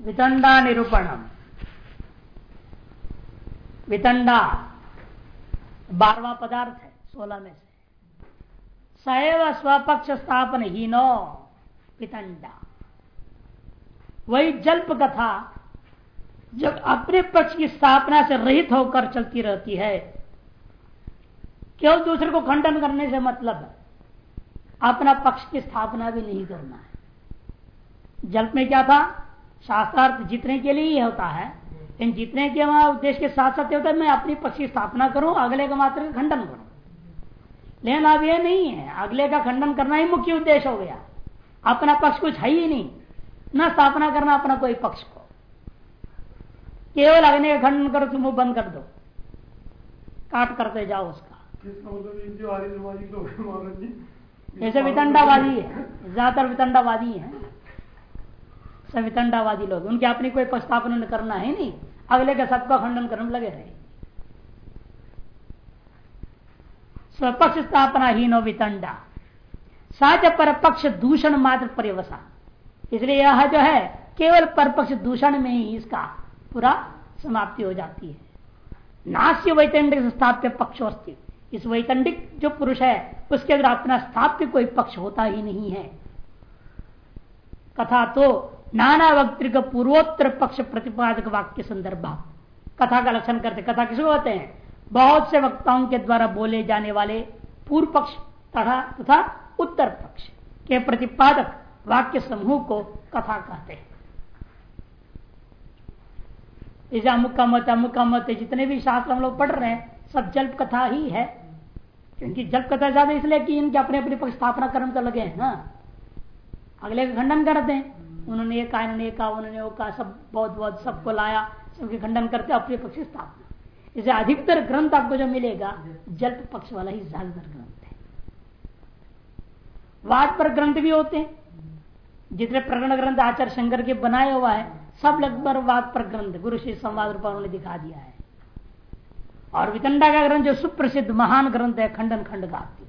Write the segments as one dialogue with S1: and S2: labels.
S1: वितंडा निरूपणम। वितंडा बारवा पदार्थ है, सोलह में से। सैव स्वपक्ष स्थापन ही नो वितंडा वही जल्प कथा जब अपने पक्ष की स्थापना से रहित होकर चलती रहती है। केवल दूसरे को खंडन करने से मतलब अपना पक्ष की स्थापना भी नहीं करना है। जल्प में क्या था? शास्त्रार्थ जीतने के लिए ही होता है। इन जीतने के वहाँ उद्देश्य के साथ साथ होता है मैं अपनी पक्ष की स्थापना करूँ अगले का मात्र खंडन करूँ। लेकिन अब यह नहीं है अगले का खंडन करना ही मुख्य उद्देश्य हो गया। अपना पक्ष कुछ है ही नहीं। न स्थापना करना अपना कोई पक्ष को। केवल अग्नि का खंडन करो तुम बंद कर दो। काट करते जाओ उसका। ऐसे वितंडावादी है। ज़्यादातर वितंडावादी है। सब वितंडावादी लोग। उनके अपनी कोई प्रस्तापन करना है नहीं। अगले का सबका खंडन करने लगे रहे स्वपक्ष स्थापना ही नो वितंडा। साच पर पक्ष दूषण मात्र परिवसा। इसलिए यह जो है, केवल परपक्ष दूषण में ही इसका पूरा समाप्ति हो जाती है। नास्य वैतंडिक स्थाप्य पक्ष अस्थित इस वैतंडिक जो पुरुष है, उसके अंदर अपना स्थाप्य कोई पक्ष होता ही नहीं है। कथा तो नाना वक्तृक पूर्वोत्तर पक्ष प्रतिपादक वाक्य संदर्भ। कथा का लक्षण करते, कथा किसको होते हैं? बहुत से वक्ताओं के द्वारा बोले जाने वाले पूर्व पक्ष तथा तथा उत्तर पक्ष के प्रतिपादक वाक्य समूह को कथा कहते हैं। इसे अमुक मत अमुक मत जितने भी शास्त्र हम लोग पढ़ रहे हैं, सब जल्प कथा ही है। क्योंकि जल्प कथा ज़्यादा इसलिए कि इनके अपने अपने पक्ष स्थापना कर्म तो लगे हैं ना। अगले का खंडन करते हैं उन्होंने कहा, इन्होंने कहा, उन्होंने वो कहा, सब बहुत बहुत सबको लाया, सबके खंडन करते अपने पक्ष स्थापना। इसे अधिकतर ग्रंथ आपको जो मिलेगा, जल्प पक्ष वाला ही ज़्यादातर ग्रंथ है। वाद पर ग्रंथ भी होते हैं। जितने प्रकरण ग्रंथ आचार्य शंकर के बनाए हुआ है, सब लगभग वाद पर ग्रंथ, गुरु श्री संवाद रूप उन्होंने दिखा दिया है। और वितंडा का ग्रंथ जो सुप्रसिद्ध महान ग्रंथ है, खंडन खंड खाद्य।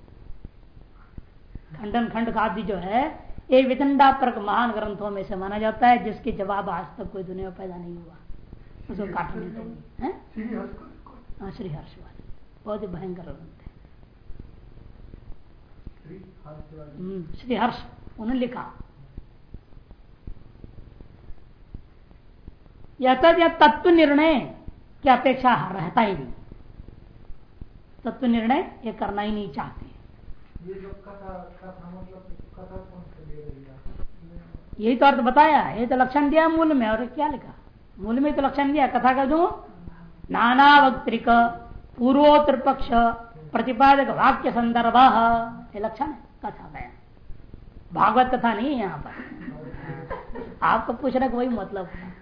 S1: खंडन खंड खाद्य जो है ये वितंडा पर महान ग्रंथों में से माना जाता है जिसके जवाब आज तक कोई दुनिया में पैदा नहीं हुआ। उसको काटने के लिए हाँ श्री हर्षवादी बहुत ही भयंकर ग्रंथ है। श्री हर्ष उन्होंने लिखा। यह तत्व निर्णय की अपेक्षा रहता ही नहीं। तत्व निर्णय ये करना ही नहीं चाहते। यही तो अर्थ बताया। ये तो लक्षण दिया मूल में और क्या लिखा? मूल में तो लक्षण दिया। कथा का जो? नाना वक्तृक पूर्वोत्तर पक्ष प्रतिपादक वाक्य संदर्भ। ये लक्षण है कथा का। भागवत कथा नहीं है यहाँ पर। आपको पूछने का वही मतलब है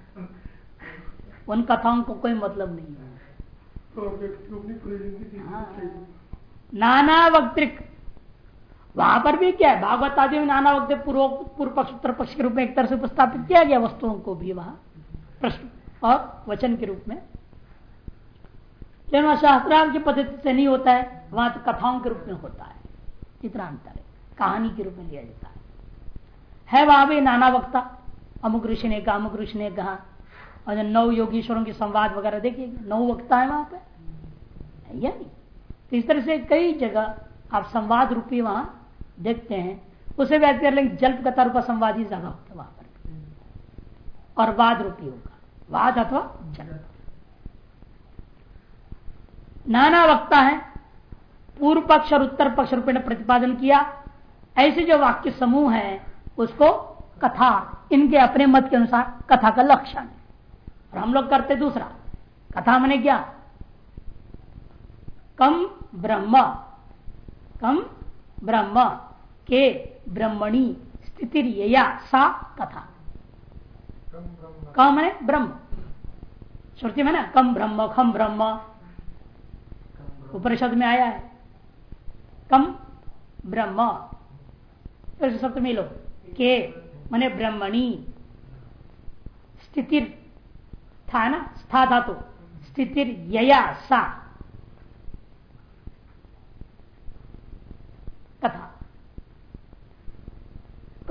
S1: उन कथाओं को कोई मतलब नहीं है। हाँ। नाना वक्तृक वहाँ पर भी क्या है? भागवत आदि में नाना वक्त पूर्व पूर्व पक्ष उत्तर पक्ष के रूप में एक तरह से उपस्थापित किया गया वस्तुओं को भी वहाँ। प्रश्न। और वचन के रूप में। लेकिन वहाँ शास्त्रार्थ की पद्धति से नहीं होता है, वहाँ तो कथाओं के रूप में होता है। इतना अंतर है। कहानी के रूप में लिया जाता है। है वहाँ भी नाना वक्ता। अमुक ऋषि ने कहा, अमुक ऋषि ने कहा। और नौ योगीश्वरों के संवाद वगैरह देखिए नौ वक्ता है वहाँ पर तो इस तरह से कई जगह आप संवाद रूपी वहाँ देखते हैं, उसे व्यक्त कर लेंगे जल्प कथा रूपा संवाद ही ज़्यादा होता है वहाँ पर। और वाद रूपी होगा। वाद अथवा जल्प। नाना वक्ता है, पूर्व पक्ष और उत्तर पक्ष रूप में प्रतिपादन किया। ऐसे जो वाक्य समूह है, उसको कथा, इनके अपने मत के अनुसार कथा का लक्षण और हम लोग करते दूसरा, कथा मैंने क्या? कम ब्रह्म। कम ब्रह्म। के ब्रह्मणी स्थिति सा कथा। कम है ब्रह्म। श्रुति में ना, कम ब्रह्म, खम ब्रह्म। उपनिषद में आया है। कम ब्रह्म। फिर सप्तमी लो। के, मने ब्रह्मणी। स्थिति था ना? स्था धातु। स्थिति यया सा। कथा।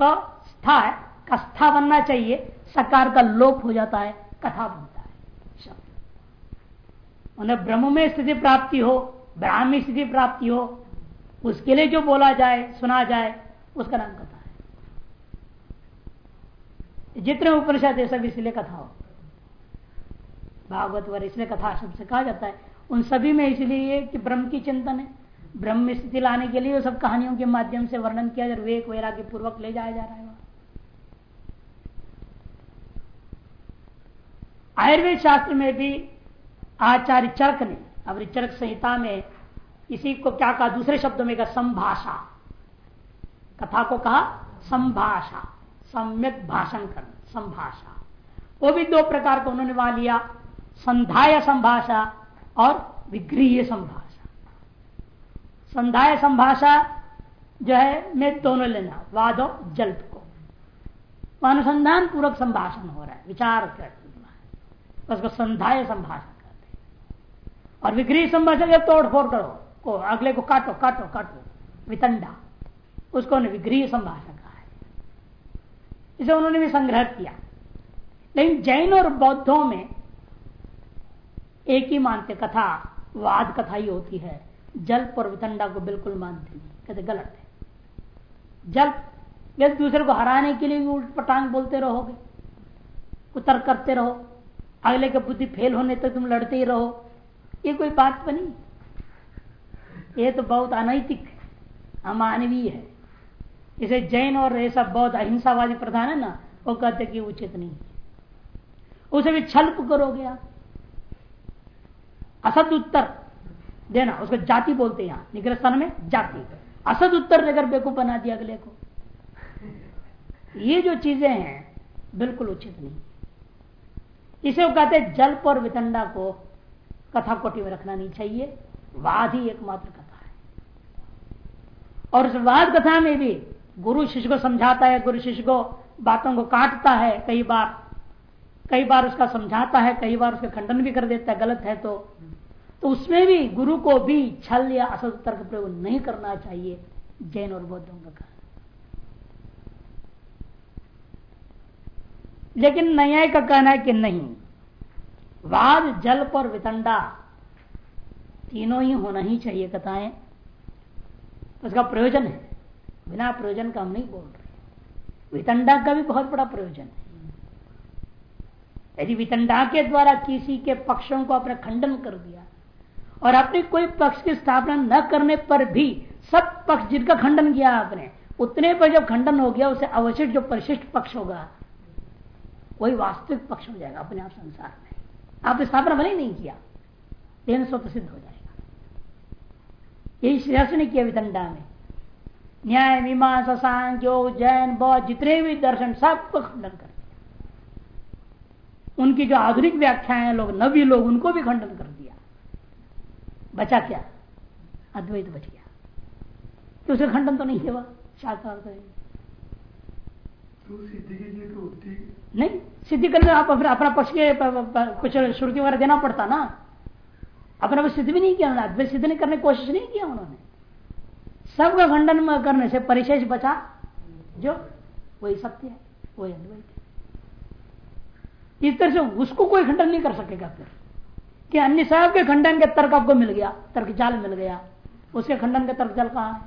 S1: क स्था है कस्था बनना चाहिए, सकार का लोप हो जाता है, कथा बनता है, शब्द। उन्हें ब्रह्म में स्थिति प्राप्ति हो, ब्राह्मी स्थिति प्राप्ति हो, उसके लिए जो बोला जाए, सुना जाए, उसका नाम कथा है। जितने उपनिषद है, सब इसलिए कथा हो। भागवत वर इसलिए कथा शब्द से कहा जाता है। उन सभी में इसलिए कि ब्रह्म की चिंतन है। ब्रह्म स्थिति लाने के लिए सब कहानियों के माध्यम से वर्णन किया जा वेक वैराग्य पूर्वक ले जाया जा रहा है आयुर्वेद शास्त्र में भी आचार्य चरक ने, अब चरक संहिता में इसी को क्या कहा? दूसरे शब्दों में कहा, संभाषा। कथा को कहा, संभाषा। सम्यक भाषण कर संभाषा। वो भी दो प्रकार को उन्होंने वहाँ लिया संध्याय संभाषा और विग्रीय संभाषा। संध्याय संभाषा जो है, मैं दोनों लेना, वाद और जल्प को। अनुसंधान पूर्वक संभाषण हो रहा है, विचार कर उसको संध्याय संभाषण करते और विग्रह संभाषण तोड़ फोड़ करो, को अगले को काटो काटो काटो, वितंडा। उसको विग्रह संभाषण कहा है। इसे उन्होंने भी संग्रह किया। लेकिन जैन और बौद्धों में एक ही मानते कथा, वाद कथा ही होती है। जल्प और वितंडा को बिल्कुल मानते नहीं कहते गलत है। जल्प यदि दूसरे को हराने के लिए भी उल्ट पटांग बोलते रहोगे उतर करते रहो, अगले का बुद्धि फेल होने तक तुम लड़ते ही रहो, ये कोई बात बनी? ये तो बहुत अनैतिक अमानवीय है। इसे जैन और ऐसा बहुत अहिंसावादी प्रधान है ना, वो कहते कि उचित नहीं उसे भी छल्प करोगे आप। असद उत्तर देना, उसको जाति बोलते हैं यहाँ। निग्रस्थान में जाति। असद उत्तर देकर बेकूफ बना दिया अगले को। ये जो चीज़ें हैं, बिल्कुल उचित नहीं। इसे वो कहते जल्प और वितंडा को कथा कोटि में रखना नहीं चाहिए। वाद ही एकमात्र कथा है। और उस वाद कथा में भी गुरु शिष्य को समझाता है, गुरु शिष्य को बातों को काटता है कई बार। कई बार उसका समझाता है, कई बार उसका खंडन भी कर देता है, गलत है तो तो उसमें भी गुरु को भी छल या असद तर्क प्रयोग नहीं करना चाहिए, जैन और बौद्धों का कहना लेकिन न्याय का कहना है कि नहीं, वाद जल्प और वितंडा तीनों ही होना ही चाहिए कथाएँ। उसका प्रयोजन है, बिना प्रयोजन का हम नहीं बोल रहे। वितंडा का भी बहुत बड़ा प्रयोजन है। यदि वितंडा के द्वारा किसी के पक्षों को अपने खंडन कर दिया और अपने कोई पक्ष की स्थापना न करने पर भी सब पक्ष जिनका खंडन किया आपने, उतने पर जब खंडन हो गया, उसे अवशिष्ट जो परिशिष्ट पक्ष होगा, वही वास्तविक पक्ष हो जाएगा अपने आप संसार में। आपने स्थापना भले ही नहीं किया, लेकिन स्वतः हो जाएगा। यही श्रेयस ने किया वितंडा में। न्याय, मीमांसा, सांख्यो जैन बौद्ध, जितने भी दर्शन सबको खंडन कर दिया। उनकी जो आधुनिक व्याख्या है, लोग, नवी लोग, उनको भी खंडन कर दिया। बचा क्या? अद्वैत बच गया। तो उसे खंडन तो नहीं है वह शास्त्र
S2: तो सिद्धि के लिए तो
S1: नहीं सिद्धि करने आप अपना पक्ष के कुछ श्रुति वगैरह देना पड़ता ना। अपना सिद्ध भी नहीं किया उन्होंने अद्वैत सिद्ध नहीं करने की कोशिश नहीं किया उन्होंने। सबका खंडन करने से परिशेष बचा जो वही सत्य है वही अद्वैत है। इस तरह से उसको कोई खंडन नहीं कर सकेगा फिर। कि अन्य सब के खंडन के तर्क आपको मिल गया तर्क जाल मिल गया। उसके खंडन के तर्क जाल कहा है?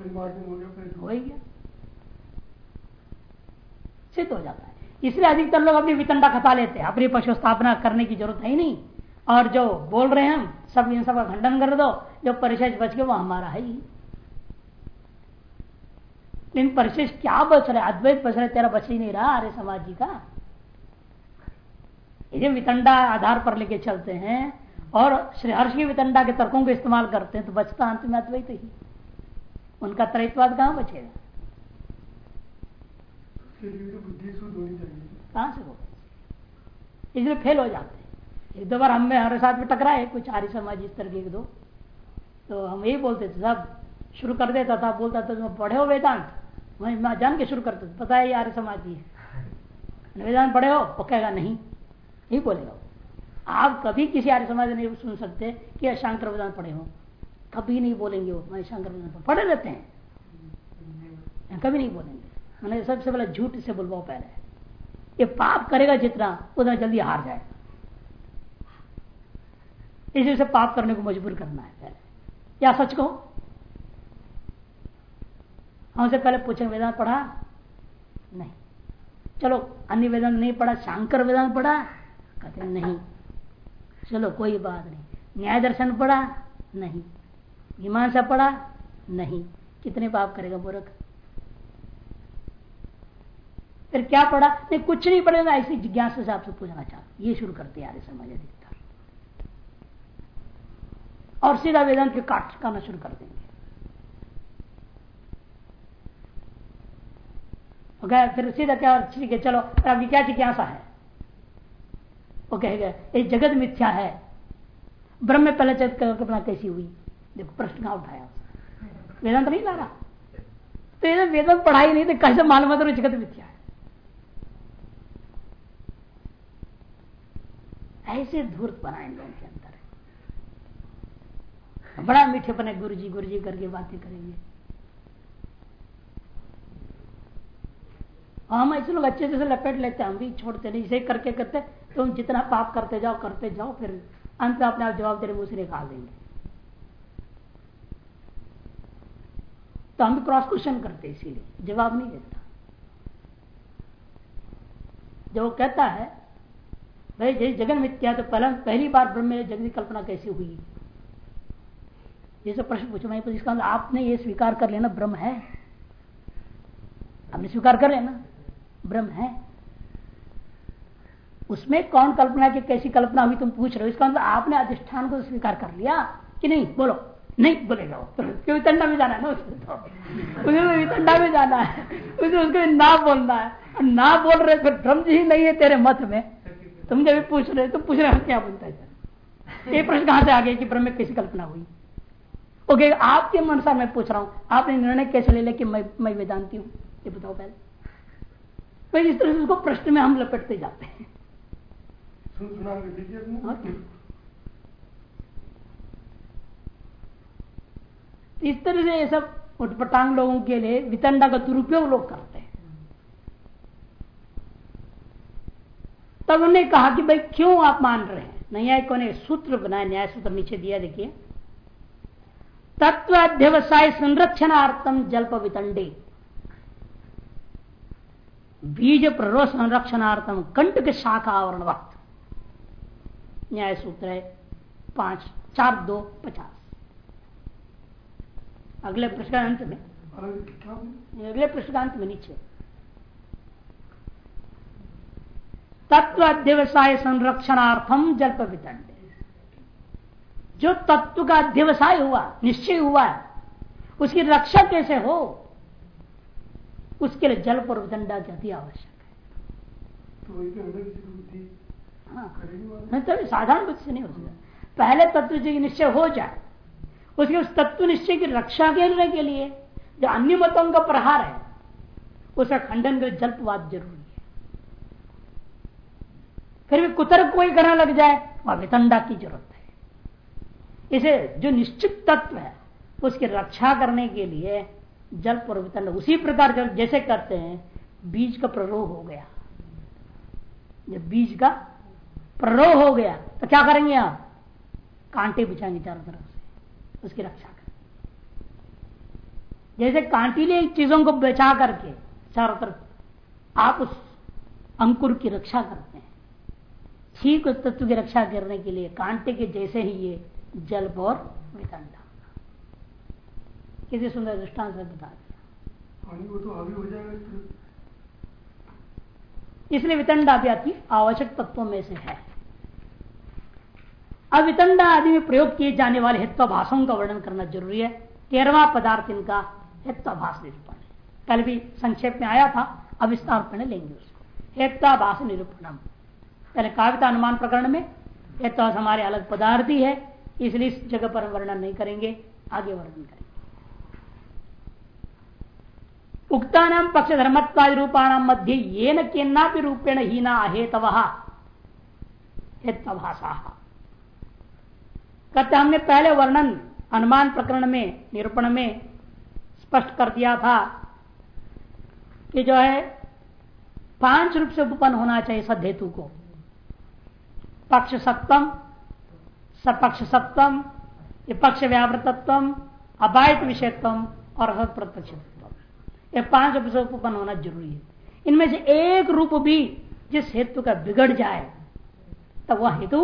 S1: हो गया सिद्ध हो जाता है। इसलिए अधिकतर लोग अपनी वितंडा खता लेते हैं अपनी पक्ष स्थापना करने की ज़रूरत है ही नहीं। और जो बोल रहे हैं हम सब इन सब का खंडन कर दो जो परिशेष बच गए वो हमारा है ही। इन परिशेष क्या बच रहा है? अद्वैत बच रहा है तेरा बच ही नहीं रहा अरे समाज जी का। ये वितंडा आधार पर लेके चलते हैं और श्री हर्ष की वितंडा के तर्कों को इस्तेमाल करते हैं तो बचता अंत में अद्वैत ही। उनका त्रैतवाद कहाँ बचेगा? कहाँ से होगा? इसलिए फेल हो जाते हैं। एक दो बार हमें हमारे साथ में टकराए कुछ आर्य समाज इस तरह के एक दो। तो हम यही बोलते थे सब शुरू कर देता था बोलता था तुम पढ़े हो वेदांत? वही जान के शुरू करते थे पता है ये आर्य समाज ही है। वेदांत पढ़े हो? वो कहेगा नहीं। नहीं बोलेगा आप कभी किसी आर्य समाज नहीं सुन सकते कि शंकर वेदांत पढ़े हो। कभी नहीं बोलेंगे वो मैं शंकर वेदांत पढ़े रहते हैं। कभी नहीं बोलेंगे। मैंने सबसे पहले झूठ से बोलवाओ पहले। ये पाप करेगा जितना, उतना जल्दी हार जाएगा। इसी से पाप करने को मजबूर करना है पहले। या सच कहो। हमसे पहले पूछे वेदांत पढ़ा? नहीं। चलो, अन्य वेदांत नहीं पढ़ा, शांकर वेदांत पढ़ा? कहते, नहीं, चलो कोई बात नहीं। न्याय दर्शन पढ़ा, नहीं। मीमांसा पढ़ा, नहीं। कितने पाप करेगा बुरक फिर क्या पढ़ा? नहीं, कुछ नहीं पड़ेगा ऐसी जिज्ञासा से आपसे पूछना चाहता ये शुरू करते यार समझ दिखता और सीधा वेदांत के काट करना शुरू कर देंगे। फिर सीधा क्या, ठीक है, चलो। अभी क्या जिज्ञासा है? वो कहेगा ये जगत मिथ्या है। ब्रह्म में पहले कल्पना कैसी हुई? देखो, प्रश्न कहा उठाया वेदांत नहीं ला रहा। तो ये वेदांत पढ़ाई नहीं तो कैसे मालूम जगत मिथ्या है? ऐसे धूर्त बना इन लोगों के अंदर। बड़ा मीठे बने गुरु जी गुरु जी करके बातें करेंगे। हम ऐसे लोग अच्छे से लपेट लेते हैं, हम भी छोड़ते नहीं, इसे करके करते तुम तो जितना पाप करते जाओ करते जाओ, फिर अंत में अपने आप जवाब तेरे मुँह से निकाल देंगे। तो हम क्रॉस क्वेश्चन करते इसीलिए, जवाब नहीं देता। जब वो कहता है, भाई जैसे जगन मिथ्या तो पहला, पहली बार ब्रह्म में जगत की कल्पना कैसे हुई? जैसे प्रश्न पूछो, मैं इसका मतलब आपने ये स्वीकार कर लेना, ब्रह्म है? आपने स्वीकार कर लेना, ब्रह्म है? उसमें कौन कल्पना की कैसी कल्पना हुई तुम पूछ रहे हो? इसका मतलब आपने अधिष्ठान को स्वीकार कर लिया कि नहीं? बोलो। नहीं बोलेगा वो। क्यों वितंडा में जाना है ना उसको तो। उसे वितंडा में जाना है। उसे उसको ना बोलना है। ना बोल रहे फिर ब्रह्म जी ही नहीं है तेरे मत में। तुम जब पूछ रहे तो पूछ रहे क्या बोलता है ये प्रश्न कहाँ से आ गया कि ब्रह्म में कैसी कल्पना हुई? ओके, आपके मनसा मैं पूछ रहा हूँ। आपने निर्णय कैसे ले लिया कि मैं मैं वेदांती हूँ? ये बताओ पहले। तो इस तरह से उसको प्रश्न में हम लपेटते जाते हैं। हाँ। इस तरह से ये सब उठपटांग लोगों के लिए वितंडा का दुरुपयोग लोग करते हैं। तब उन्होंने कहा कि भाई, क्यों आप मान रहे हैं? न्यायिकों ने सूत्र बनाया न्याय सूत्र नीचे दिया, देखिए। तत्व अध्यवसाय संरक्षणार्थम जल्प वितंडे। बीज प्ररो संरक्षणार्थम कंट के शाखा आवरण वक्त। न्याय सूत्र है, पाँच, चार, दो, पचास। अगले प्रश्नांत में। अगले प्रश्नांत में नीचे। तत्व अध्यवसाय संरक्षणार्थम जल्प वितंड जो तत्व का अध्यवसाय हुआ, निश्चय हुआ उसकी रक्षा कैसे हो, उसके लिए जल पर वितंडा की अति आवश्यक है। हाँ तो साधारण बुद्धि से नहीं हो सकता। पहले तत्व की निश्चय हो जाए, उसके उस तत्व निश्चय की रक्षा करने के लिए जो अन्य मतों का प्रहार है, उसका खंडन कर जल्पवाद ज़रूरी है। फिर भी कुतर्क कोई करने लग जाए, वह वितंडा की ज़रूरत है। इसे जो निश्चित तत्व है, उसकी रक्षा करने के लिए जल पर वितंड उसी प्रकार जैसे करते हैं, बीज का प्ररोह हो गया। जब बीज का प्ररोह हो गया तो क्या करेंगे आप? कांटे बिछाएँगे चारों तरफ़ से, उसकी रक्षा कर जैसे कांटीले चीज़ों को बचा करके चारों तरफ़, आप उस अंकुर की रक्षा करते हैं। ठीक उस तत्व की रक्षा करने के लिए कांटे के जैसे ही ये जल और वितंडा किसी सुंदर दृष्टांत से बता दिया इसलिए वितंडा भी अति आवश्यक तत्वों में से है। अब वितंडा आदि में प्रयोग किए जाने वाले हित्वाभाषों का वर्णन करना ज़रूरी है। तेरवा पदार्थ इनका हित्वाभाष निरूपण कल भी संक्षेप में आया था, अब विस्तार लेंगे उसको। हेत्वाभाष निरूपणम। पहले काव्यता अनुमान प्रकरण में तो हमारे अलग पदार्थ ही है, इसलिए इस जगह पर वर्णन नहीं करेंगे, आगे वर्णन करेंगे। उक्ता नाम पक्ष धर्मत्वादि रूपाणाम मध्य ये न केना भी रूपेण हीना अहेतव। हेत्वभाषा कहते हमने पहले वर्णन, अनुमान प्रकरण में, निरूपण में स्पष्ट कर दिया था कि जो है, पाँच रूप से उपपन्न होना चाहिए सद हेतु को। पक्ष सप्तम सपक्ष सप्तम विपक्ष व्यावृतत्व अबायत विषयत्व और प्रत्यक्ष ये पाँच रूप से उपपन्न होना ज़रूरी है। इनमें से एक रूप भी जिस हेतु का बिगड़ जाए तब वह हेतु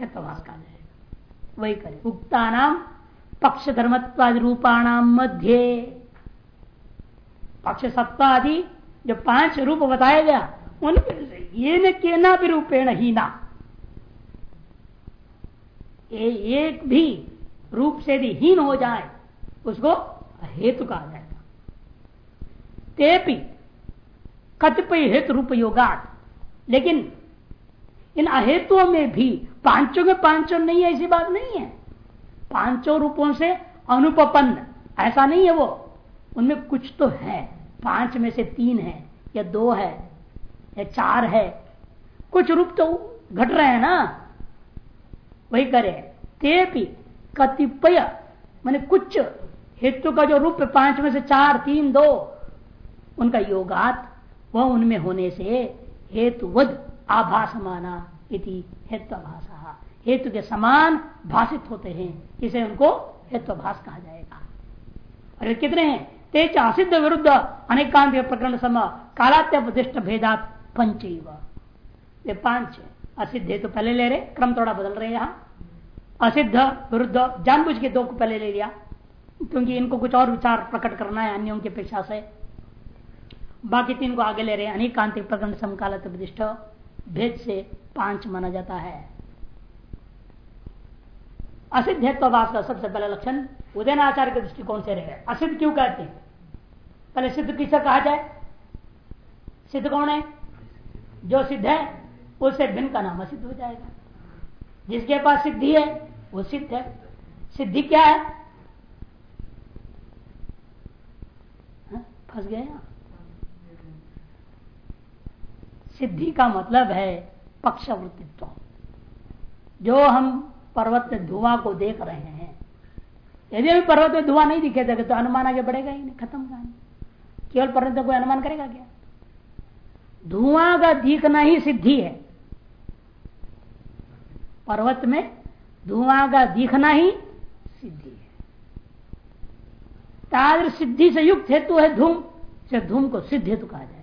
S1: हेतुवास का जाएगा। वही करे। उक्ता नाम पक्ष धर्मत्वादि रूपाणाम मध्य। पक्ष सत्ता आदि जो पाँच रूप बताया गया उनमें से ये न के ना भी रूपेण ही ना ए, एक भी रूप से यदि हीन हो जाए उसको हेतु कहा जाएगा तेपी कतिपय हेतु रूप योगात लेकिन इन अहेतुओं में भी पाँचों के पाँचों नहीं है, ऐसी बात नहीं है। पाँचों रूपों से अनुपन्न ऐसा नहीं है वो। उनमें कुछ तो है। पाँच में से तीन है, या दो है, या चार है। कुछ रूप तो घट रहे हैं ना। वही करे। ते भी कतिपय, मैंने कुछ हेतु का जो रूप पाँच में से चार, तीन, दो उनका योगात, वह उनमें होने से हेतुवद आभास माना इति हेत्वाभाषा हेतु के समान भाषित होते हैं, इसे उनको हेत्वाभास कहा जाएगा। और ये कितने हैं? तेज असिद्ध विरुद्ध अनेकांत प्रकरण सम कालात्युदिष्ट भेदात पंच ये पाँच असिद्ध हेतु पहले ले रहे, क्रम थोड़ा बदल रहे यहाँ। असिद्ध, विरुद्ध, जानबूझ के दो को पहले ले लिया। क्योंकि इनको कुछ और विचार प्रकट करना है अन्यों की अपेक्षा से। बाकी तीन को आगे ले रहे अनेकांतिक प्रकरण समकाल प्रतिष्ठ भेद से पाँच माना जाता है। असिद्धत्वभाष का सबसे पहला लक्षण उदयनाचार्य के दृष्टिकोण से रहे। असिद्ध क्यों कहते हैं? पहले सिद्ध किसे कहा जाए? सिद्ध कौन है? जो सिद्ध है उससे भिन्न का नाम असिद्ध हो जाएगा। जिसके पास सिद्धि है वो सिद्ध है। सिद्धि क्या है? हाँ, फंस गए सिद्धि का मतलब है पक्षवृत्तित्व। जो हम पर्वत में धुआँ को देख रहे हैं, यदि अभी पर्वत में धुआँ नहीं दिखे तो अनुमान आगे बढ़ेगा ही नहीं, खत्म कहानी। केवल पर्वत में कोई अनुमान करेगा क्या? धुआँ का दिखना ही सिद्धि है। पर्वत में धुआँ का दिखना ही सिद्धि है। ताद्र सिद्धि से युक्त हेतु है धूम से धूम को सिद्ध हेतु कहा जाएगा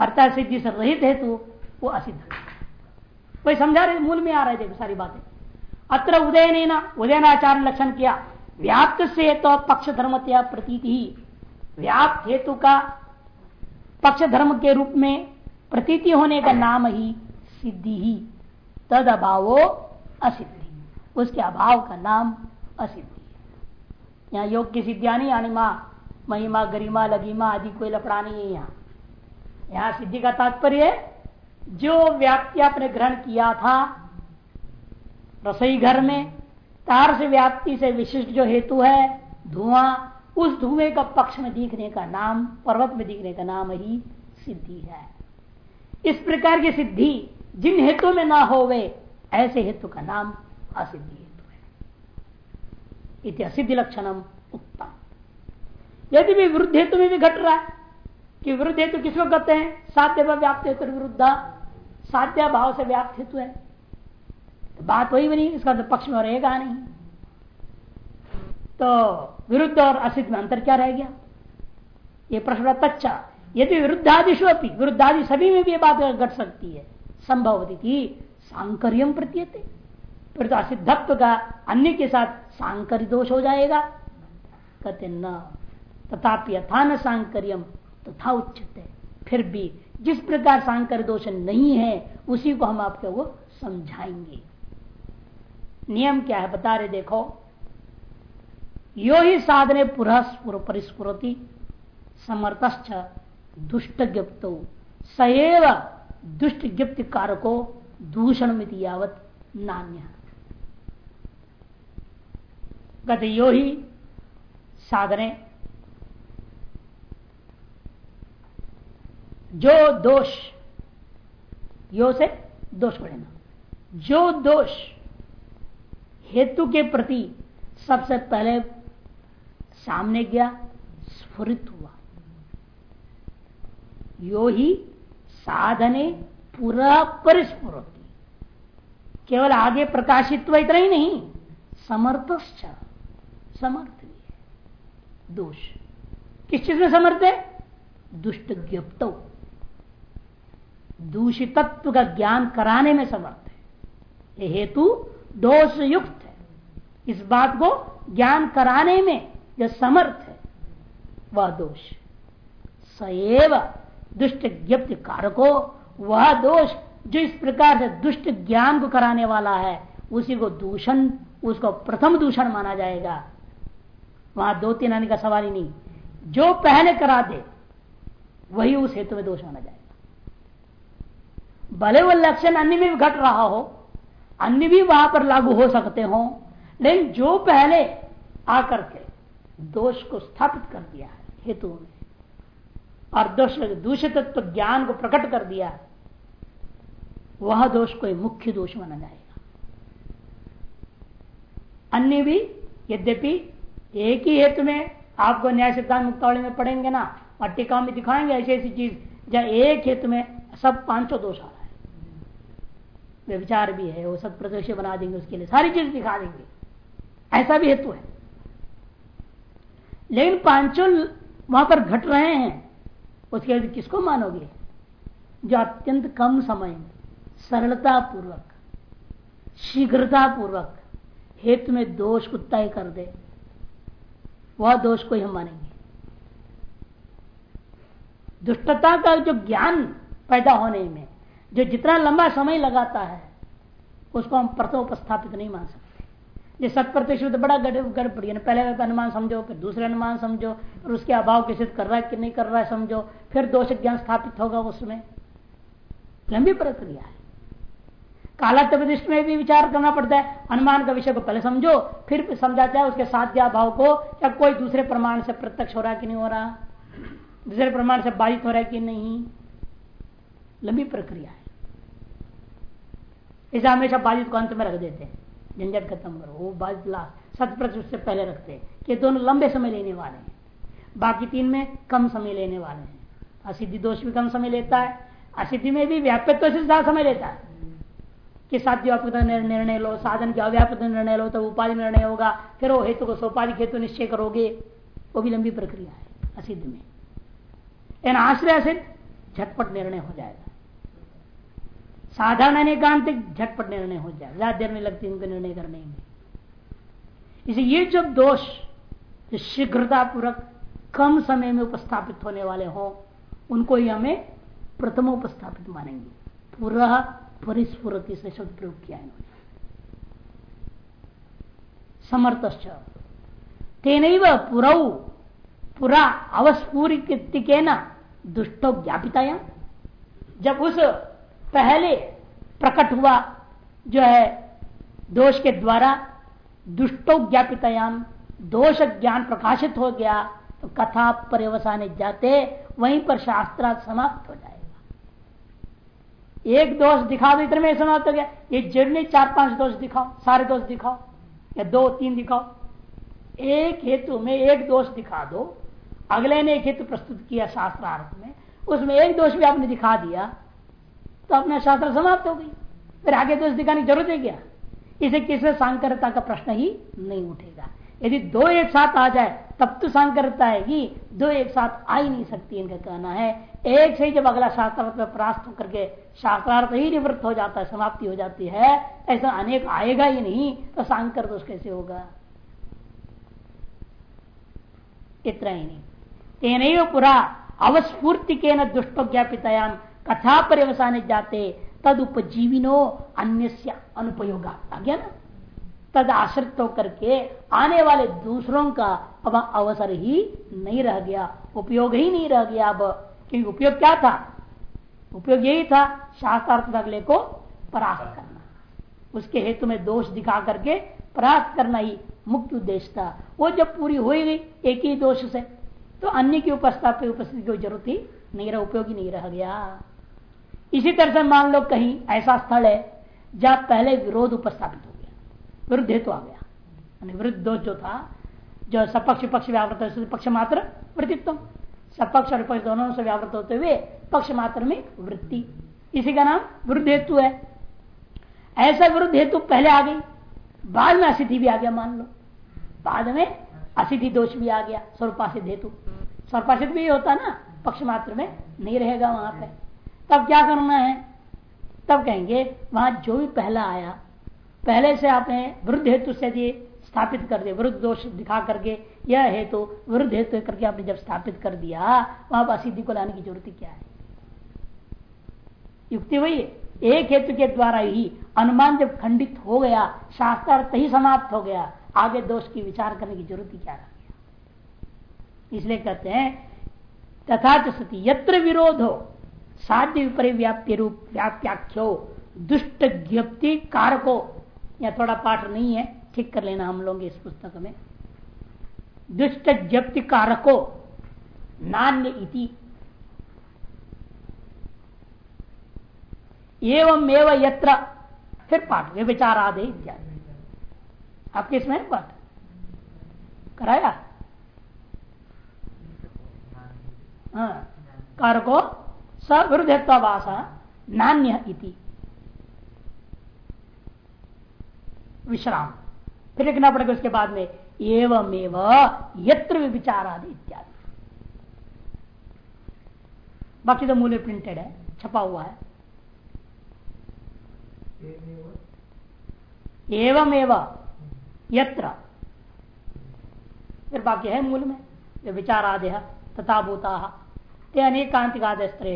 S1: अर्थात सिद्धि से रहित हेतु वो असिद्ध कोई समझा रहे, मूल में आ रहे थे सारी बातें। अत्र उदय ने उदयन उदयनाचार लक्षण किया, व्याप्त से तो पक्ष धर्मतया प्रतीति। ही व्याप्त हेतु का पक्ष धर्म के रूप में प्रतीति होने का नाम ही सिद्धि ही। तद अभाव असिद्धि। उसके अभाव का नाम असिद्धि। यहाँ योग की सिद्धियाँ नहीं अनिमा महिमा, गरिमा लगीमा आदि कोई लफड़ा नहीं है यहाँ। यहाँ सिद्धि का तात्पर्य जो व्याप्ति आपने ग्रहण किया था, रसोई घर में, तार से व्याप्ति से विशिष्ट जो हेतु है, धुआँ, उस धुएँ का पक्ष में दिखने का नाम, पर्वत में दिखने का नाम ही सिद्धि है। इस प्रकार की सिद्धि, जिन हेतु में ना होवे, ऐसे हेतु का नाम असिद्धि हेतु है। इति असिद्धि लक्षणम उत्तम। यदि भी विरुद्ध हेतु में भी घट रहा है कि विरुद्ध हेतु किसको कहते हैं? साध्य व्याप्त हेतु विरुद्धा। साध्या भाव से व्याप्त हेतु है। तो बात वही बनी, इसका तो पक्ष में रहेगा नहीं। तो विरुद्ध और असिद्ध में अंतर क्या रह गया? ये प्रश्न तच्चा। यदि विरुद्धादिशु अपनी विरुद्धादि सभी में भी ये बात घट सकती है। संभव होती थी, सांकर्यम प्रतीयते। फिर तो असिद्धत्व का अन्य के साथ सांकर दोष हो जाएगा। कहते न। तथापि यथा न सांकर्यम। तथा उच्चते फिर भी जिस प्रकार सांकर दोष नहीं है, उसी को हम आपको वो समझाएँगे। नियम क्या है बता रहे, देखो। यो ही साधने पुरः परिस्फुरती समर्थ दुष्ट ज्ञप्त सएव दुष्ट ज्ञप्ति कारको दूषण यावत नान्य। कहते यो ही साधने जो दोष, यो से दोष पड़ेगा जो दोष हेतु के प्रति सबसे पहले सामने गया, स्फुरित हुआ। यो ही साधने पूरा परिस्फुरती। केवल आगे प्रकाशित प्रकाशित्व इतना ही नहीं समर्थ समर्थ भी दोष। किस चीज़ में समर्थ है? दुष्ट ज्ञप्त दूषितत्व का ज्ञान कराने में समर्थ है। ये हेतु दोष युक्त है। इस बात को ज्ञान कराने में जो समर्थ है, वह दोष। सएव दुष्ट ज्ञप्ति कारको, वह दोष जो इस प्रकार से दुष्ट ज्ञान को कराने वाला है, उसी को दूषण, उसको प्रथम दूषण माना जाएगा। वहाँ दो तीन आने का सवाल ही नहीं। जो पहले करा दे, वही उस हेतु में दोष माना जाएगा। भले वो लक्षण अन्य में भी घट रहा हो, अन्य भी वहाँ पर लागू हो सकते हो, लेकिन जो पहले आकर के दोष को स्थापित कर दिया है, हेतु में, और दोष दूषित तो ज्ञान को प्रकट कर दिया वह दोष कोई मुख्य दोष माना जाएगा। अन्य भी, यद्यपि एक ही हेतु में आपको न्याय सिद्धांत मुक्तावली में पढ़ेंगे ना, और टीका में दिखाएँगे ऐसी ऐसी चीज़, जहाँ एक हेतु में सब पाँचों दोष आ रहा विचार भी है, वो सब प्रदर्श बना देंगे उसके लिए, सारी चीज़ दिखा देंगे। ऐसा भी हेतु है। लेकिन पाँचों वहाँ पर घट रहे हैं, उसके बाद किसको मानोगे? जो अत्यंत कम समय में सरलता पूर्वक शीघ्रता पूर्वक हेतु में दोष को तय कर दे, वह दोष को ही हम मानेंगे। दुष्टता का जो ज्ञान पैदा होने में जो जितना लंबा समय लगाता है, उसको हम प्रथम उपस्थापित नहीं मान सकते। ये सत प्रतिशत बड़ा गड़बड़ी है पहले अनुमान समझो, फिर दूसरे अनुमान समझो और उसके अभाव के सिद्ध कर रहा है कि नहीं कर रहा है समझो, फिर दोष ज्ञान स्थापित होगा उसमें। लंबी प्रक्रिया है। कालात्म प्रतिष्ठ में भी विचार करना पड़ता है। अनुमान का विषय को पहले समझो, फिर समझाता है उसके साध्या भाव को, या कोई दूसरे प्रमाण से प्रत्यक्ष हो रहा कि नहीं हो रहा। दूसरे प्रमाण से बाधित हो रहा है कि नहीं। लंबी प्रक्रिया है। इसे हमेशा बाधित को अंत में रख देते हैं। झंझट खत्म करो, वो बाधित लास्ट सत प्रतिशत से पहले रखते हैं। कि दोनों लंबे समय लेने वाले हैं। बाकी तीन में कम समय लेने वाले हैं। असिद्धि दोष भी कम समय लेता है, असिद्धि में भी व्यापक से ज़्यादा समय लेता है। कि साध्य निर्णय लो, साधन के अव्यापक निर्णय लो तो उपाधि निर्णय होगा, फिर वो हेतु को सोपाधि हेतु निश्चय करोगे। वो भी लंबी प्रक्रिया है, असिद्ध में। आश्रय सिद्ध झटपट निर्णय हो जाएगा। साधारण अनेकांतिक झटपट निर्णय हो जाए। ज़्यादा देर में लगती, उनको निर्णय करने में। इसे ये जब दोष शीघ्रता पूर्वक कम समय में उपस्थापित होने वाले हो, उनको ही हमें प्रथम उपस्थापित मानेंगे। पूरा परिस्फुरति से शब्द प्रयोग किया इन्होंने समर्थ तेन पुरौ, पुरा अवस्फूरित न दुष्टो ज्ञापिताया जब उस पहले प्रकट हुआ जो है दोष के द्वारा दुष्टो ज्ञापितयाम, दोष ज्ञान प्रकाशित हो गया तो कथा पर्यवसाने जाते, वहीं पर शास्त्र समाप्त हो जाएगा। एक दोष दिखा दो इतने में समाप्त हो गया। ये ज़रूरी चार पाँच दोष दिखाओ, सारे दोष दिखाओ, या दो, तीन दिखाओ। एक हेतु में एक दोष दिखा दो, अगले ने एक हेतु प्रस्तुत किया शास्त्रार्थ में, उसमें एक दोष भी आपने दिखा दिया तो अपना शास्त्र समाप्त हो गई। फिर आगे दोष दिखाने की ज़रूरत है क्या? इसे किसी सांकरता का प्रश्न ही नहीं उठेगा। यदि दो एक साथ आ जाए, तब तो सांकरता है कि दो एक साथ आ ही नहीं सकती, इनका कहना है। एक से ही जब अगला शास्त्रार्थ में होकर के शास्त्रार्थ ही निवृत्त हो जाता है, समाप्ति हो जाती है, ऐसा अनेक आएगा ही नहीं तो सांकर दोष कैसे होगा? इतना ही नहीं। तेन पुरा अवस्फूर्ति के न दुष्टोज्ञापितयाम कथा पर्यवसाने जाते तद उपजीविनो अन्य अनुपयोगा गया ना? तद आश्रित होकर के आने वाले दूसरों का अब अवसर ही नहीं रह गया, उपयोग ही नहीं रह गया अब। क्योंकि उपयोग क्या था? उपयोग यही था, शास्त्रार्थ अगले को परास्त करना। उसके हेतु में दोष दिखा करके परास्त करना ही मुख्य उद्देश्य था। वो जब पूरी हो गई, एक ही दोष से तो अन्य की उपस्थिति उपस्थिति की ज़रूरत ही नहीं रहा, उपयोगी नहीं रह गया। इसी तरह से मान लो कहीं ऐसा स्थल है, जहाँ पहले विरोध उपस्थापित हो गया, विरुद्ध हेतु आ गया। विरुद्ध दोष जो था, जो सपक्ष पक्ष व्यावृत पक्ष मात्र वृत्तित्व, सपक्ष और विपक्ष दोनों से व्यावृत होते हुए पक्ष मात्र में वृत्ति। इसी का नाम विरुद्ध हेतु है। ऐसा विरुद्ध हेतु पहले आ गई, बाद में असिद्धि भी आ गया, मान लो। बाद में असिद्धि दोष भी आ गया स्वरूपासित हेतु। स्वरूपासित भी होता ना, पक्ष मात्र में नहीं रहेगा वहाँ पे। तब क्या करना है तब कहेंगे वहाँ जो भी पहला आया पहले से आपने वृद्ध हेतु से स्थापित कर दिया वृद्ध दोष दिखा करके यह हेतु तो, विरुद्ध हेतु करके आपने जब स्थापित कर दिया वहाँ पर असिद्धि को लाने की ज़रूरत क्या है? युक्ति वही है। एक हेतु के द्वारा ही अनुमान जब खंडित हो गया शास्त्रार्थ ही समाप्त हो गया आगे दोष की विचार करने की ज़रूरत क्या रह इसलिए कहते हैं तथा सती यत्र विरोध। हो साध्य विपरीत व्याप्ति रूप, व्याप्याख्यो, दुष्ट ज्ञप्ति कारको। या थोड़ा पाठ नहीं है, ठीक कर लेना हम लोग इस पुस्तक में। दुष्ट जप्ति कारको, नान्य इति। एवं एवं यत्र, फिर पाठ वे विचार आदे इत्यादि। आपके इसमें पाठ? कराया? हाँ कारको सविरुद्धत्वाभाष नान्य इति। विश्राम। फिर लिखना पड़ेगा उसके बाद में? एवं यत्र विचारादि इत्यादि। बाकी तो मूल्य प्रिंटेड है, छपा हुआ है। एवं यत्र। फिर बाकी है मूल में? विचारादय तथा भूता ते अनेकांतिकादस्त्र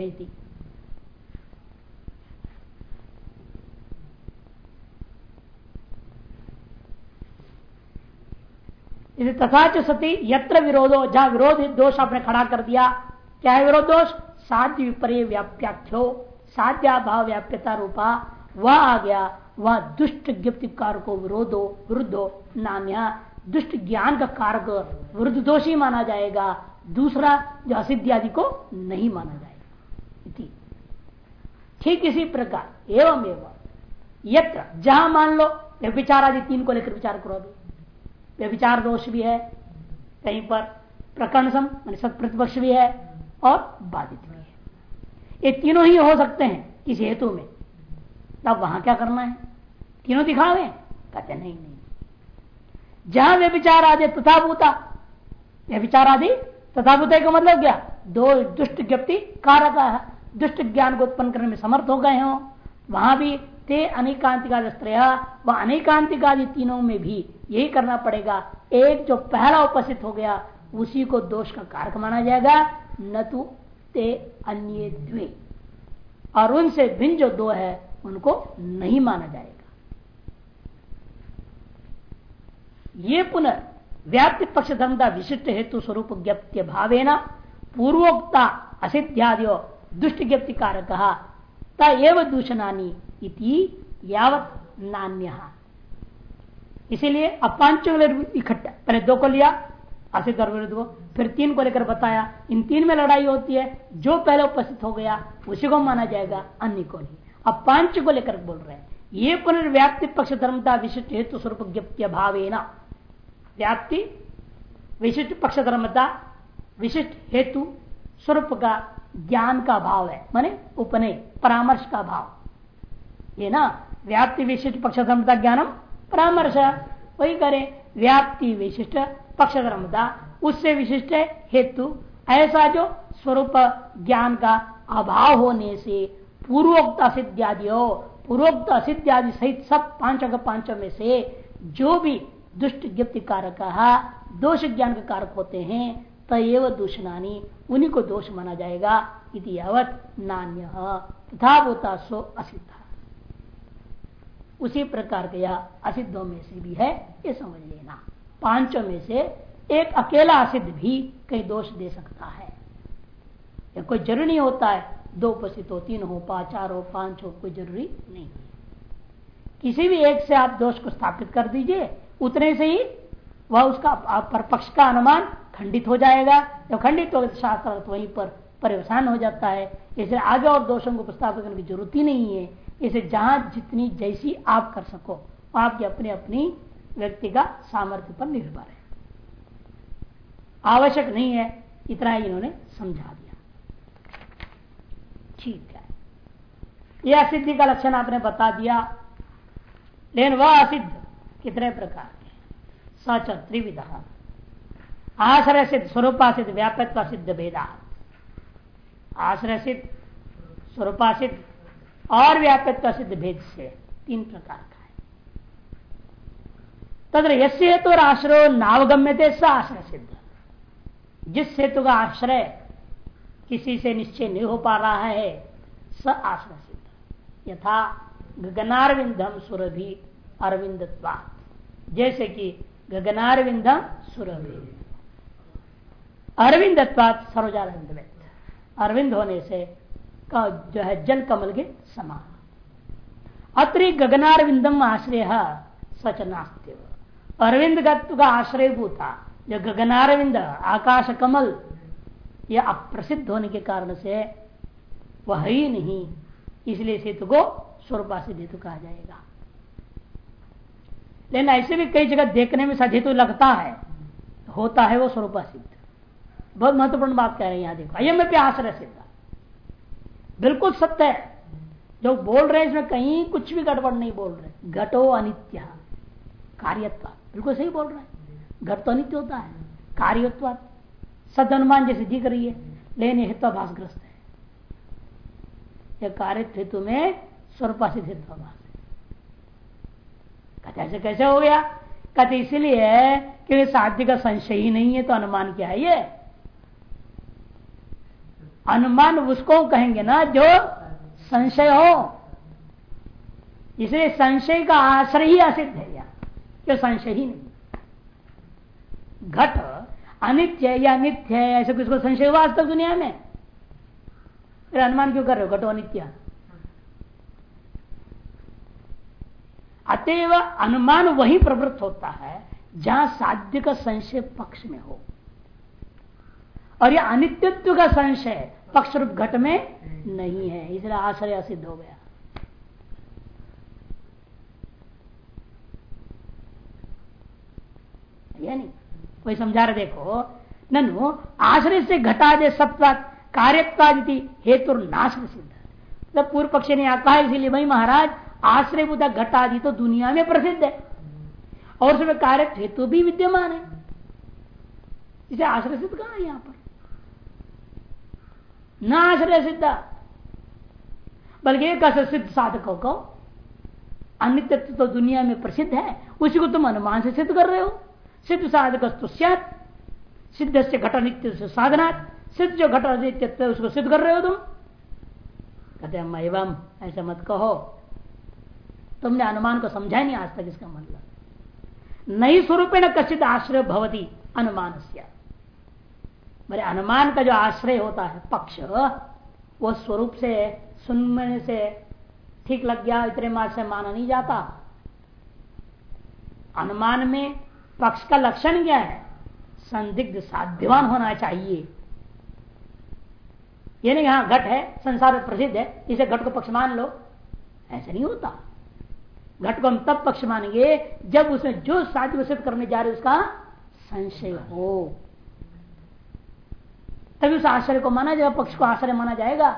S1: तथा च सती यत्र विरोधो, जहाँ विरोध दोष आपने खड़ा कर दिया, क्या है विरोध दोष? साध्य विपर्य व्याप्याख्यो साध्या भाव व्याप्यता रूपा, वह आ गया, वह दुष्ट ज्ञप्ति कारको विरोधो, विरुद्धो, नान्या, दुष्ट ज्ञान का कारक, विरुद्ध दोषी माना जाएगा दूसरा जो असिद्धि आदि को नहीं माना जाएगा। ठीक इसी प्रकार, एवं एवं। यत्र, जहाँ मान लो विचार आदि तीन को लेकर विचार करो अभी। व्यभिचार दोष भी है, कहीं पर प्रकरण सम सत प्रतिपक्ष भी है, और बाधित भी है। ये तीनों ही हो सकते हैं किस हेतु में। तब वहाँ क्या करना है? तीनों दिखावे? कहते, नहीं नहीं। जहाँ वे विचार आदि तथा भूता विचार आदि तथा भूता का मतलब क्या? दो दुष्ट व्यक्ति कारक दुष्ट ज्ञान को उत्पन्न करने में समर्थ हो गए हो। वहाँ भी ते अनेकांतिकादस्त्रय व अनेकांतिकादि तीनों में भी यही करना पड़ेगा। एक जो पहला उपस्थित हो गया, उसी को दोष का कारक माना जाएगा। न तो ते अन्य द्वे। और उनसे भिन्न जो दो है, उनको नहीं माना जाएगा। ये पुनः व्याप्ति पक्ष धर्म का विशिष्ट हेतु स्वरूप ज्ञप्ति भावेना पूर्वोक्ता असिध्यादि दुष्ट ज्ञप्ति कारक तव दूषणानी इति यावत नान्य इसीलिए अब पाँचों इकट्ठा पहले दो को लिया असित और विरुद्ध को फिर तीन को लेकर बताया इन तीन में लड़ाई होती है जो पहले उपस्थित हो गया उसी को माना जाएगा अन्य को नहीं अब पाँच को लेकर बोल रहे हैं ये पुनर्व्याप्ति पक्ष धर्मता विशिष्ट हेतु स्वरूप ज्ञप्ति भावे व्याप्ति, विशिष्ट पक्ष धर्मता विशिष्ट हेतु, स्वरूप का ज्ञान का भाव है। माने उपनय, परामर्श का भाव। ये ना, व्याप्ति, विशिष्ट पक्ष धर्मता ज्ञानम, परामर्श। वही करे, व्याप्ति, विशिष्ट पक्ष धर्मता उससे विशिष्ट हेतु, ऐसा जो स्वरूप ज्ञान का अभाव होने से पूर्वोक्त असिद्यादि हो, पूर्वोक्त असिद्यादि सहित सब पाँचों के पाँचों में से जो भी दुष्ट ज्ञप्ति कारक दोष ज्ञान के कारक होते हैं तय दूषणानी उन्हीं को दोष माना जाएगा, इति यावत नान्य तथा सो असिद्ध। उसी प्रकार के यह असिद्धों में से भी है, ये समझ लेना। पाँचों में से एक अकेला असिद्ध भी कई दोष दे सकता है। या कोई ज़रूरी होता है, दो उपस्थित हो, तीन हो पाँच चार हो, पाँच हो, कोई ज़रूरी नहीं किसी भी एक से आप दोष को स्थापित कर दीजिए उतने से ही वह उसका पक्ष का अनुमान खंडित हो जाएगा। जब खंडित हो शास्त्र वहीं पर परेशान हो जाता है। इसलिए आगे और दोषों को प्रस्तावित करने की ज़रूरत ही नहीं है। इसे जहाँ जितनी जैसी आप कर सको आपकी अपनी अपनी व्यक्ति का सामर्थ्य पर निर्भर है। आवश्यक नहीं है, इतना ही इन्होंने समझा दिया। ठीक है। यह सिद्धि का लक्षण आपने बता दिया। लेकिन वह असिद्ध। कितने प्रकार के सच त्रिविधा। आश्रय सिद्ध स्वरूपासिद्ध व्यापक सिद्ध भेदा आश्रय सिद्ध स्वरूपासिद्ध और व्यापक सिद्ध भेद से तीन प्रकार का है। तथा यसे हेतु और आश्रय नावगम्य थे स आश्रय सिद्ध जिस हेतु का आश्रय किसी से निश्चय नहीं हो पा रहा है, स आश्रय सिद्ध यथा गगनारविंदम सुरभि अरविंद जैसे कि गगनारविंदम सुरभि। अरविंद सरोजारविंद अरविंद होने से का जो है, जल कमल के समान। अत्र गगनारविंदम आश्रय सच नास्त्य अरविंद का आश्रय भूता जो गगनारविंद, आकाश कमल यह अप्रसिद्ध होने के कारण से वह ही नहीं। इसलिए सेतु को स्वरूपा से कहा जाएगा। लेकिन ऐसे भी कई जगह देखने में सजेतु लगता है। होता है वो स्वरूपा सिद्ध। बहुत महत्वपूर्ण बात कह रहे हैं यहाँ देखो। अयम में आश्रय सिद्ध। बिल्कुल सत्य है। जो बोल रहे हैं, इसमें कहीं कुछ भी गड़बड़ नहीं बोल रहे। घटो अनित्य। कार्यत्व। बिल्कुल सही बोल रहे हैं। घट तो अनित्य होता है। कार्यत्व। सद अनुमान जैसे दिख रही है। लेकिन हेत्वाभाषग्रस्त है। यह कार्य हेतु में स्वरूपासित हेत्वाभाष कहते ऐसे कैसे हो गया? कहते इसलिए कि साध्य का संशय ही नहीं है तो अनुमान क्या है ये? अनुमान उसको कहेंगे ना जो संशय हो। इसलिए संशय का आश्रय ही असिद्ध है या जो संशय ही नहीं। घट अनित्य या नित्य है, ऐसे किसको संशय हुआ आज तक दुनिया में? फिर अनुमान क्यों कर रहे हो? घटो अनित्य। अतएव अनुमान वही प्रवृत्त होता है, जहाँ साध्य का संशय पक्ष में हो। और यह अनित्यत्व का संशय पक्ष रूप घट में नहीं है। इसलिए आश्रय सिद्ध हो गया। नहीं कोई समझा रहे देखो, ननु, आश्रय से घटा दे सत्वात कार्यत्वादिति हेतु नाश सिद्ध। जब पूर्व पक्ष ने कहा इसीलिए भाई महाराज आश्रय बुद्धा घटादि तो दुनिया में प्रसिद्ध है। और उसमें कार्य हेतु भी विद्यमान है। इसे आश्रय सिद्ध कहा यहाँ पर। न आश्रय सिद्ध। बल्कि एक सिद्ध साधकों को अन्य तो दुनिया में प्रसिद्ध है, उसी को तुम अनुमान से सिद्ध कर रहे हो। सिद्ध साधक सिद्ध से घट नित्य साधना सिद्ध जो घट नित्य उसको सिद्ध कर रहे हो तुम। कहते हैं एवं, ऐसा मत कहो। तुमने अनुमान को समझा नहीं आज तक इसका मतलब। नई स्वरूप न कचित आश्रय भवती अनुमान मेरे अनुमान का जो आश्रय होता है, पक्ष, वो स्वरूप से, सुनने से ठीक लग गया, इतने मार से माना नहीं जाता। अनुमान में पक्ष का लक्षण क्या है? संदिग्ध साध्यवान होना चाहिए। ये नहीं हाँ घट है, संसार में प्रसिद्ध है, इसे घट को पक्ष मान लो। ऐसा नहीं होता। घट को हम तब पक्ष मानेंगे जब उसमें जो साध्य सिद्ध करने जा रहे उसका संशय हो। तभी उस आश्रय को माना जाएगा, पक्ष को आश्रय माना जाएगा।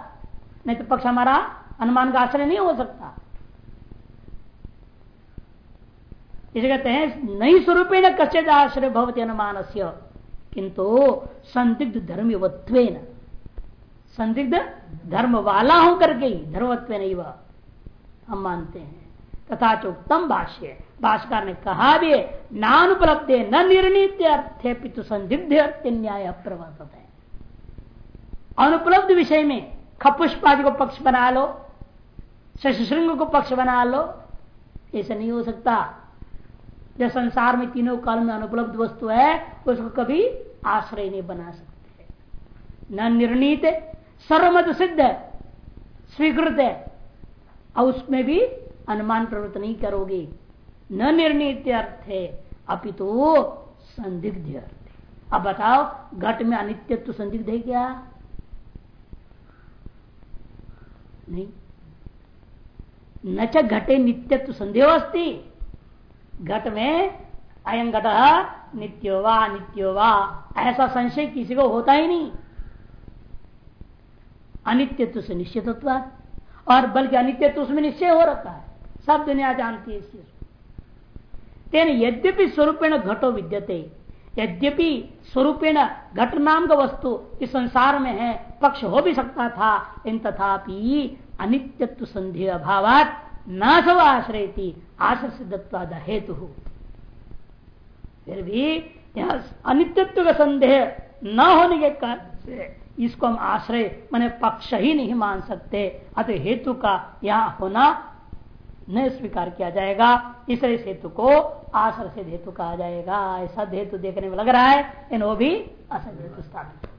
S1: नहीं तो पक्ष हमारा अनुमान का आश्रय नहीं हो सकता। इसे कहते हैं, नई स्वरूप न कच्चे आश्रय भवती अनुमान किंतु संदिग्ध धर्मवत्व संदिग्ध धर्म वाला होकर के ही धर्मवत्व नहीं वह, हम मानते हैं। तथा चोक्तम भाष्य। भाष्कर ने कहा भी नानुपलब्ध न निर्णित अर्थ पितु संदिग्ध अर्थ न्याय प्रवर्तित। है अनुपलब्ध विषय में खपुष्पादि को पक्ष बना लो शशृंग को पक्ष बना लो, ऐसा नहीं हो सकता। जो संसार में तीनों काल में अनुपलब्ध वस्तु है, उसको कभी आश्रय नहीं बना सकते। न निर्णित सर्वमत सिद्ध स्वीकृत है, और उसमें भी अनुमान प्रवृत्त नहीं करोगे। न निर्णित अर्थ है अपितु संदिग्ध अर्थ अब बताओ, घट में अनित्यत्व संदिग्ध है क्या? नहीं। न च घटे नित्यत्व संदेह अस्ति। घट में अयम घट नित्यो वा नित्यो वा, ऐसा संशय किसी को होता ही नहीं। अनित्यत्व से निश्चित और बल्कि अनित्यत्व उसमें निश्चय हो रखा है। सब दुनिया जानती है इस तेन यद्यपि स्वरूपेण घटो विद्यते, यद्यपि स्वरूपेण घट नाम का वस्तु इस संसार में है, पक्ष हो भी सकता था इन तथापि अनित्यत्व संधि अभाव न सब आश्रय थी आश्रय सिद्धत्वाद हेतु। फिर भी यह अनित्यत्व का संदेह न होने के कारण से इसको हम आश्रय, मैंने पक्ष ही नहीं मान सकते, अतः हेतु का यहाँ होना न स्वीकार किया जाएगा। इसलिए हेतु को आसर से हेतु कहा जाएगा। ऐसा हेतु देखने में लग रहा है इन वो भी असद हेतु स्थापित